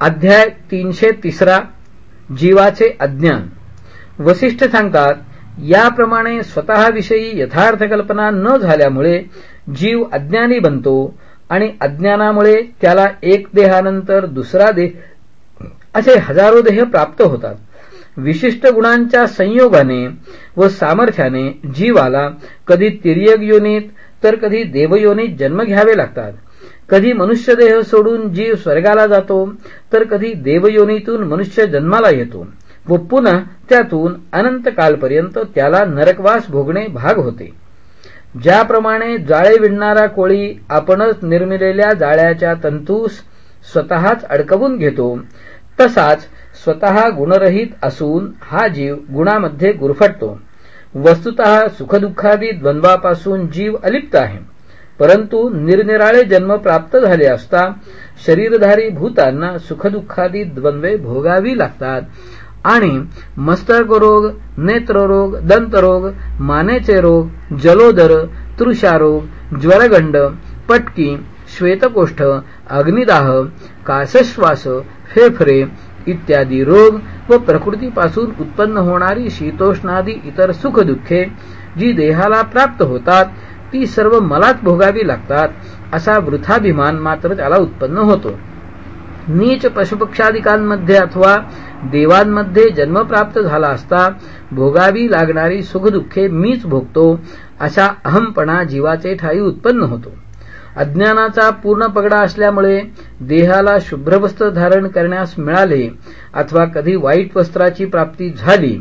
अध्याय तीनशे तिसरा जीवाचे अज्ञान. वसिष्ठ सांगतात याप्रमाणे स्वतःविषयी यथार्थ कल्पना न झाल्यामुळे जीव अज्ञानी बनतो आणि अज्ञानामुळे त्याला एक देहानंतर दुसरा देह असे हजारो देह प्राप्त होतात. विशिष्ट गुणांच्या संयोगाने व सामर्थ्याने जीवाला कधी तिर्यक योनीत तर कधी देवयोनीत जन्म घ्यावे लागतात. कधी मनुष्य देह सोडून जीव स्वर्गाला जातो तर कधी देवयोनीतून मनुष्य जन्माला येतो व पुन्हा त्यातून अनंत कालपर्यंत त्याला नरकवास भोगणे भाग होते. ज्याप्रमाणे जाळे विणणारा कोळी आपणच निर्मिलेल्या जाळ्याच्या तंतूस स्वतःच अडकवून घेतो तसाच स्वतः गुणरहित असून हा जीव गुणामध्ये गुरफटतो. वस्तुत सुखदुःखादी द्वंद्वापासून जीव अलिप्त आहे. परंतु निरनिराळे जन्म प्राप्त झाले असता शरीरधारी भूतांना सुखदुःखादी द्वंद्वे भोगावी लागतात. आणि मस्तकरोग नेत्ररोग दंतरोग मानेचे रोग जलोदर तृषारोग ज्वरगंड पटकी श्वेतकोष्ठ अग्निदाह कासश्वास फेफरे इत्यादी रोग व प्रकृतीपासून उत्पन्न होणारी शीतोष्णादी इतर सुखदुःखे जी देहाला प्राप्त होतात ती सर्व मलाच भोगावी लागतात असा वृथाभिमान मात्र त्याला उत्पन्न होतो. नीच पशुपक्षादिकांमध्ये अथवा देवांमध्ये जन्म प्राप्त झाला असता भोगावी लागणारी सुखदुःखे मीच भोगतो अशा अहमपणा जीवाचे ठाई उत्पन्न होतो. अज्ञानाचा पूर्ण पगडा असल्यामुळे देहाला शुभ्र वस्त्र धारण करण्यास मिळाले अथवा कधी वाईट वस्त्राची प्राप्ती झाली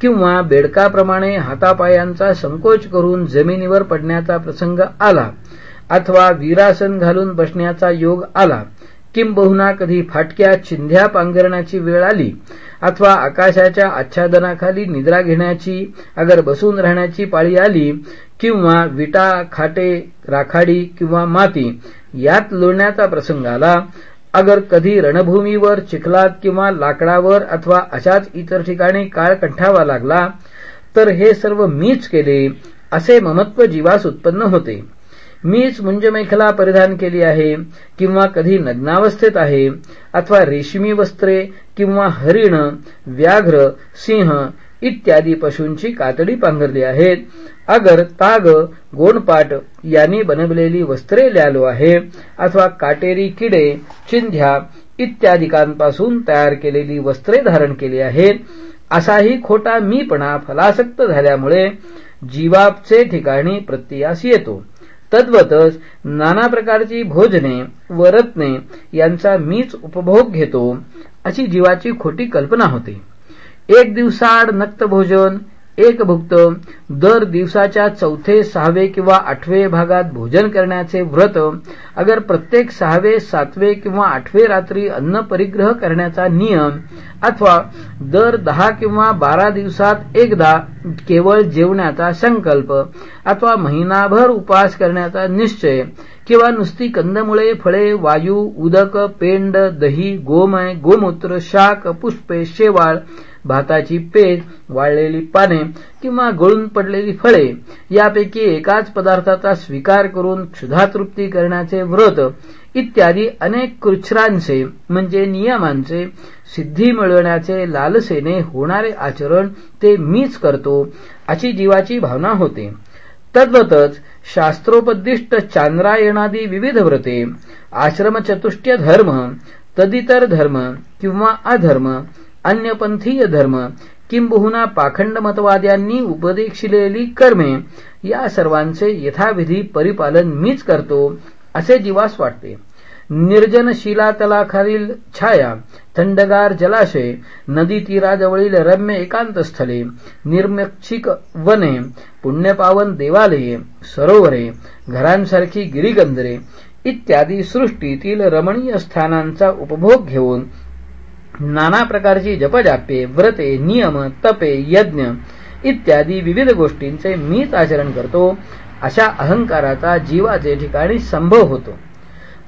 किंवा बेडकाप्रमाणे हातापायांचा संकोच करून जमिनीवर पडण्याचा प्रसंग आला अथवा वीरासन घालून बसण्याचा योग आला किंबहुना कधी फाटक्या चिंध्या पांघरण्याची वेळ आली अथवा आकाशाच्या आच्छादनाखाली निद्रा घेण्याची अगर बसून राहण्याची पाळी आली किंवा विटा खाटे राखाडी किंवा माती यात लोळण्याचा प्रसंग आला अगर कधी रणभूमीवर चिखलात किंवा लाकडावर अथवा अशाच इतर ठिकाणी काळ कंठावा लागला तर हे सर्व मीच केले असे ममत्व जीवास उत्पन्न होते. मीच मुंजमेखला परिधान केली आहे किंवा कधी नग्नावस्थेत आहे अथवा रेशमी वस्त्रे किंवा हरिण व्याघ्र सिंह इत्यादी पशूंची कातडी पांघरली आहेत. अगर ताग गोणपाट यांनी बनवलेली वस्त्रे ल्यालो आहे अथवा काटेरी किडे चिंध्या इत्यादिकांपासून तयार केलेली वस्त्रे धारण केली आहेत. असाही खोटा मीपणा फलासक्त झाल्यामुळे जीवापचे ठिकाणी प्रत्ययास येतो. तद्वतच नाना प्रकारची भोजने व रत्ने यांचा मीच उपभोग घेतो अशी जीवाची खोटी कल्पना होते. एक दिवसाआड नक्त भोजन एक भुक्त दर दिवसाच्या चौथे सहावे किंवा आठवे भागात भोजन करण्याचे व्रत अगर प्रत्येक सहावे सातवे किंवा आठवे रात्री अन्न परिग्रह करण्याचा नियम अथवा दर दहा किंवा बारा दिवसात एकदा केवळ जेवण्याचा संकल्प अथवा महिनाभर उपास करण्याचा निश्चय किंवा नुसती कंदमुळे फळे वायू उदक पेंड दही गोमय गोमूत्र शाक पुष्पे शेवाळ भाताची पेज वाळलेली पाने किंवा गळून पडलेली फळे यापैकी एकाच पदार्थाचा स्वीकार करून क्षुधातृप्ती करण्याचे व्रत इत्यादी अनेक कृच्छ्रांचे म्हणजे नियमांचे सिद्धी मिळवण्याचे लालसेने होणारे आचरण ते मीच करतो अशी जीवाची भावना होते. तद्वतच शास्त्रोपदिष्ट चांद्रायणादी विविध व्रते आश्रमचतुष्ट्य धर्म तदितर धर्म किंवा अधर्म अन्यपंथीय धर्म किंबहुना पाखंड मतवाद्यांनी उपदेशिलेली कर्मे या सर्वांचे यथाविधी परिपालन मीच करतो असे जीवास वाटते. निर्जन शिलातलाखालील छाया थंडगार जलाशय नदी तीराजवळील रम्य एकांत स्थले निर्मक्षिक वने पुण्यपावन देवालये सरोवरे घरांसारखी गिरिगंधरे इत्यादी सृष्टीतील रमणीय स्थानांचा उपभोग घेऊन नाना प्रकारची जपजाप्ये व्रते नियम तपे यज्ञ इत्यादी विविध गोष्टींचे मीच आचरण करतो. अशा अहंकाराचा जीवाचे ठिकाणी संभव होतो.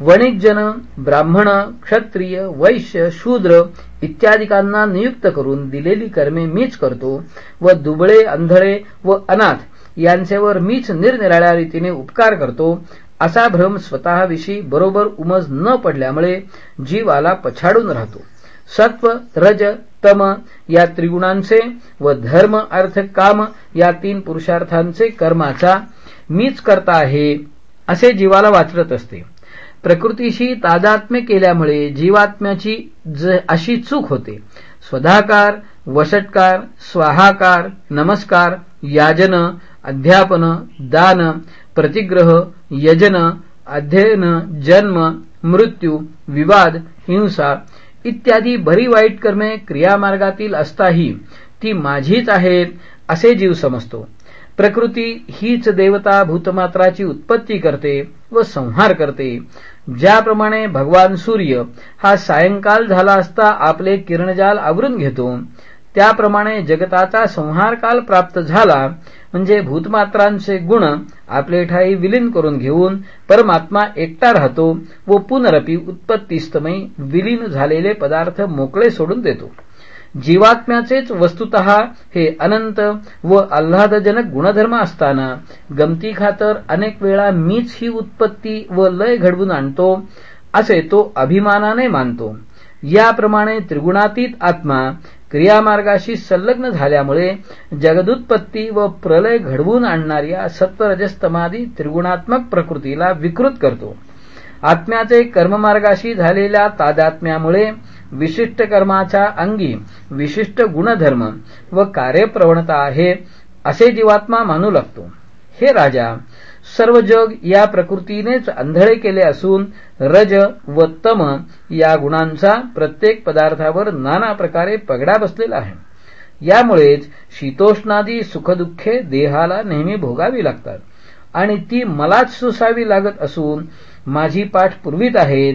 वणिकजन ब्राह्मण क्षत्रिय वैश्य शूद्र इत्यादिकांना नियुक्त करून दिलेली कर्मे मीच करतो व दुबळे अंधळे व अनाथ यांचेवर मीच निरनिराळ्या रीतीने उपकार करतो असा भ्रम स्वतःविषयी बरोबर उमज न पडल्यामुळे जीवाला पछाडून राहतो. सत्व रज तम या त्रिगुणांचे व धर्म अर्थ काम या तीन पुरुषार्थांचे कर्माचा मीच करता आहे असे जीवाला वाचरत असते. प्रकृतीशी तादात्म्य केल्यामुळे जीवात्म्याची अशी चूक होते. स्वधाकार वषटकार स्वाहाकार नमस्कार याजन अध्यापन दान प्रतिग्रह यजन अध्ययन जन्म मृत्यू विवाद हिंसा इत्यादी बरी वाईट कर्मे क्रियामार्गातील असताही ती माझीच आहेत असे जीव समजतो. प्रकृती हीच देवता भूतमात्राची उत्पत्ती करते व संहार करते. ज्याप्रमाणे भगवान सूर्य हा सायंकाल झाला असता आपले किरणजाल आवरून घेतो. त्याप्रमाणे जगताचा संहार काल प्राप्त झाला म्हणजे भूतमात्रांचे गुण आपले ठाई विलीन करून घेऊन परमात्मा एकटा राहतो व पुनरपी उत्पत्तीस्तमयी विलीन झालेले पदार्थ मोकळे सोडून देतो. जीवात्म्याचेच वस्तुत हे अनंत व आल्हादजनक गुणधर्म असताना गमती खातर अनेक वेळा मीच ही उत्पत्ती व लय घडवून आणतो असे तो अभिमानाने मानतो. याप्रमाणे त्रिगुणातीत आत्मा क्रियामार्गाशी संलग्न झाल्यामुळे जगदुत्पत्ती व प्रलय घडवून आणणाऱ्या सत्वरजस्तमादी त्रिगुणात्मक प्रकृतीला विकृत करतो. आत्म्याचे कर्ममार्गाशी झालेल्या तादात्म्यामुळे विशिष्ट कर्माच्या अंगी विशिष्ट गुणधर्म व कार्यप्रवणता आहे असे जीवात्मा मानू लागतो. हे राजा सर्व जग या प्रकृतीनेच अंधळे केले असून रज व तम या गुणांचा प्रत्येक पदार्थावर नाना प्रकारे पगडा बसलेला आहे. यामुळेच शीतोष्णादी सुखदुःखे देहाला नेहमी भोगावी लागतात. आणि ती मलाच सुसावी लागत असून माझी पाठ पूर्वीत आहेत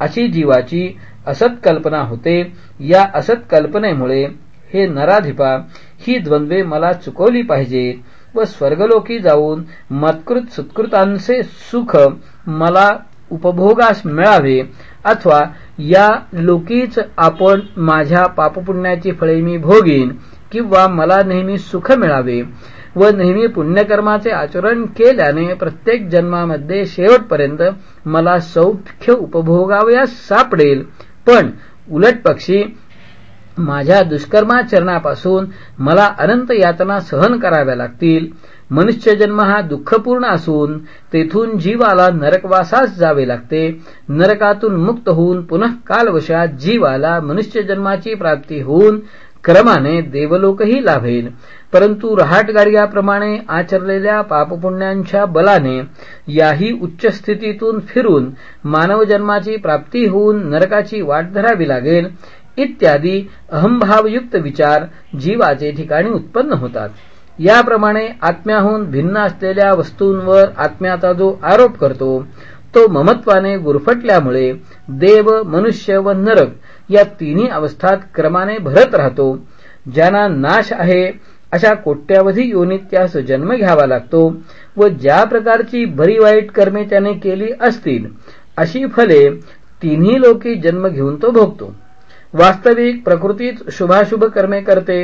अशी जीवाची असत्कल्पना होते. या असत्कल्पनेमुळे हे नराधिपा ही द्वंद्वे मला चुकवली पाहिजेत व स्वर्गलोकी जाऊन मत्कृत सुत्कृतांचे सुख मला उपभोगास मिळावे अथवा या लोकीच आपण माझ्या पापपुण्याची फळे मी भोगीन किंवा मला नेहमी सुख मिळावे व नेहमी पुण्यकर्माचे आचरण केल्याने प्रत्येक जन्मामध्ये शेवटपर्यंत मला सौख्य उपभोगावयास सापडेल पण उलट पक्षी माझ्या दुष्कर्माचरणापासून मला अनंत यातना सहन कराव्या लागतील. मनुष्य जन्म हा दुःखपूर्ण असून तेथून जीवाला नरकवासास जावे लागते. नरकातून मुक्त होऊन पुनः कालवशात जीवाला मनुष्य जन्माची प्राप्ती होऊन क्रमाने देवलोकही लाभेल. परंतु रहाटगाडग्याप्रमाणे आचरलेल्या पापपुण्यांच्या बलाने याही उच्च स्थितीतून फिरून मानवजन्माची प्राप्ती होऊन नरकाची वाट धरावी लागेल इत्यादी अहंभावयुक्त विचार जीवाचे ठिकाणी उत्पन्न होतात. याप्रमाणे आत्म्याहून भिन्न असलेल्या वस्तूंवर आत्म्याचा जो आरोप करतो तो ममत्वाने गुरफटल्यामुळे देव मनुष्य व नरक या तिन्ही अवस्थात क्रमाने भरत राहतो. ज्यांना नाश आहे अशा कोट्यावधी योनीत त्यास जन्म घ्यावा लागतो व ज्या प्रकारची बरी वाईट कर्मे त्याने केली असतील अशी फले तिन्ही लोकी जन्म घेऊन तो भोगतो. वास्तविक प्रकृतीत शुभाशुभ कर्मे करते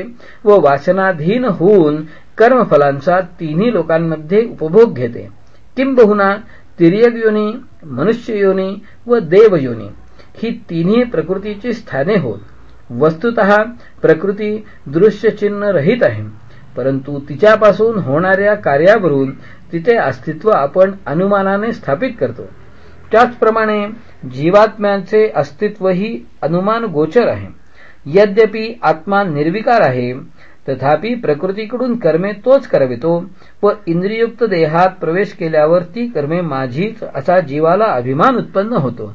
व वासनाधीन होऊन कर्मफलांचा तिन्ही लोकांमध्ये उपभोग घेते. किंबहुना तिर्यक योनी मनुष्य योनी व देवयोनी ही तिन्ही प्रकृतीची स्थाने होत. वस्तुत प्रकृती दृश्य चिन्ह रहित आहे. परंतु तिच्यापासून होणाऱ्या कार्यावरून तिचे अस्तित्व आपण अनुमानाने स्थापित करतो. त्याचप्रमाणे जीवात्म्याचे अस्तित्वही अनुमान गोचर आहे. यद्यपि आत्मा निर्विकार आहे तथापि प्रकृतीकडून कर्मे तोच करवितो व इंद्रियुक्त देहात प्रवेश केल्यावर ती कर्मे माझीच असा जीवाला अभिमान उत्पन्न होतो.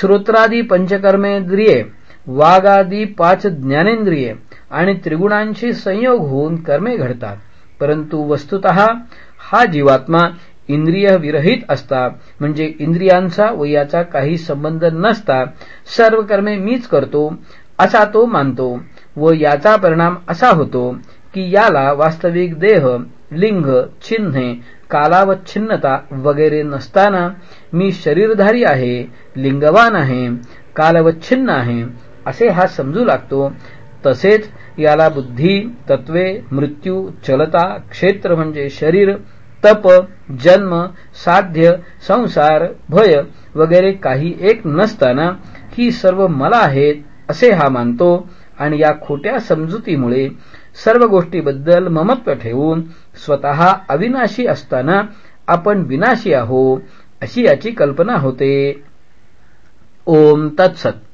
श्रोत्रादी पंचकर्मेंद्रिये वाघादी पाच ज्ञानेंद्रिये आणि त्रिगुणांशी संयोग होऊन कर्मे घडतात. परंतु वस्तुत हा जीवात्मा इंद्रिय विरहित असता म्हणजे इंद्रियांचा व याचा काही संबंध नसता सर्व कर्मे मीच करतो असा तो मानतो व याचा परिणाम असा होतो की याला वास्तविक देह लिंग चिन्हे कालावच्छिन्नता वगैरे नसताना मी शरीरधारी आहे लिंगवान आहे कालवच्छिन्न आहे असे हा समजू लागतो. तसेच याला बुद्धी तत्वे मृत्यू चलता क्षेत्र म्हणजे शरीर तप जन्म साध्य संसार भय वगैरे काही एक नसताना ही सर्व मला आहेत असे हा मानतो. आणि या खोट्या समजुतीमुळे सर्व गोष्टीबद्दल ममत्व ठेवून स्वतः अविनाशी असताना आपण विनाशी आहो अशी याची कल्पना होते. ओम तत्सत.